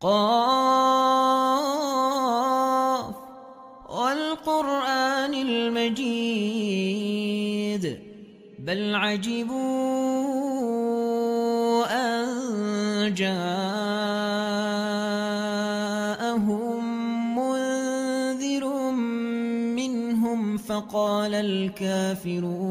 قاف والقرآن المجيد بل عجبوا أن جاءهم منذر منهم فقال الكافرون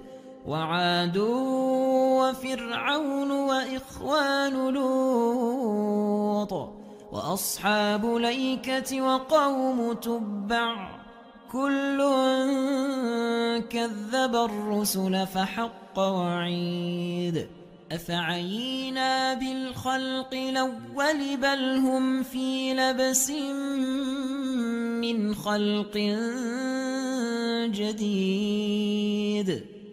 وعاد وفرعون وإخوان لوط وأصحاب ليكة وقوم تبع كل كذب الرسل فحق وعيد أفعينا بالخلق الأول بل هم في لبس من خلق جديد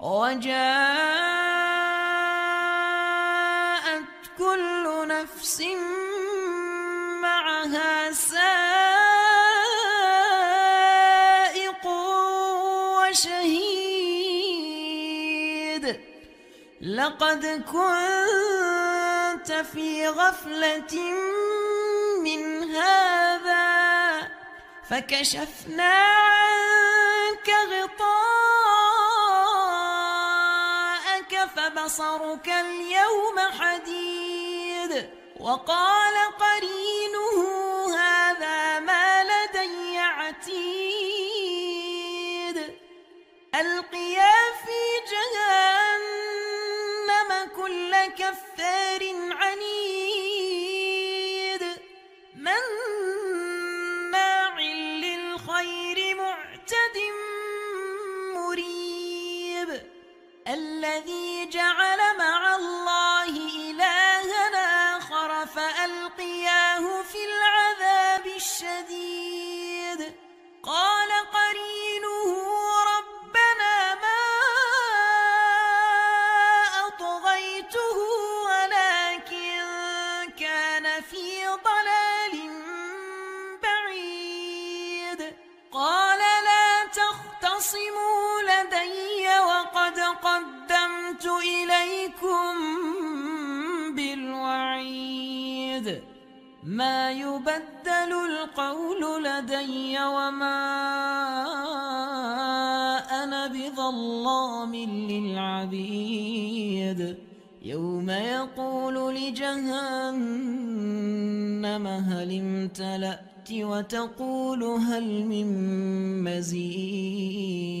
وجاءت كل نفس معها سائق وشهيد. لقد كنت في غفلة من هذا فكشفنا بصرك اليوم حديد وقال قرينه هذا ما لدي عتيد. ألقيا في جهنم كل كفر إليكم بالوعيد. ما يبدل القول لدي وما أنا بظلام للعبيد. يوم يقول لجهنم هل امتلأت وتقول هل من مزيد.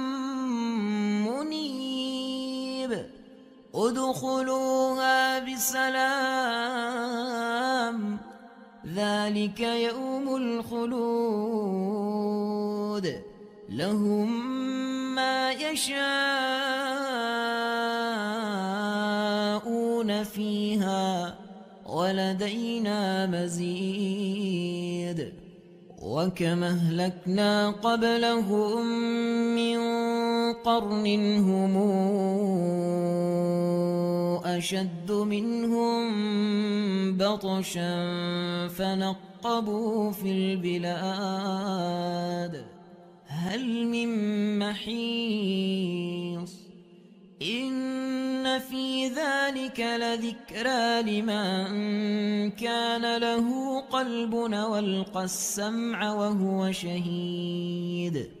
ادخلوها بسلام. ذلك يوم الخلود. لهم ما يشاءون فيها ولدينا مزيد. وكم أهلكنا قبلهم من قرن هم أشد منهم بطشا فنقبوا في البلاد. هل من محيص؟ إن في ذلك لذكرى لمن كان له قلب والقى السمع وهو شهيد.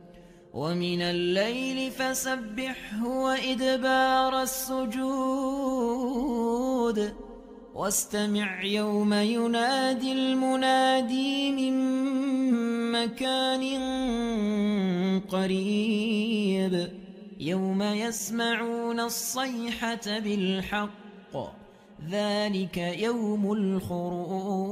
ومن الليل فسبحه وإدبار السجود. واستمع يوم ينادي المنادي من مكان قريب. يوم يسمعون الصيحة بالحق. ذلك يوم الخروج.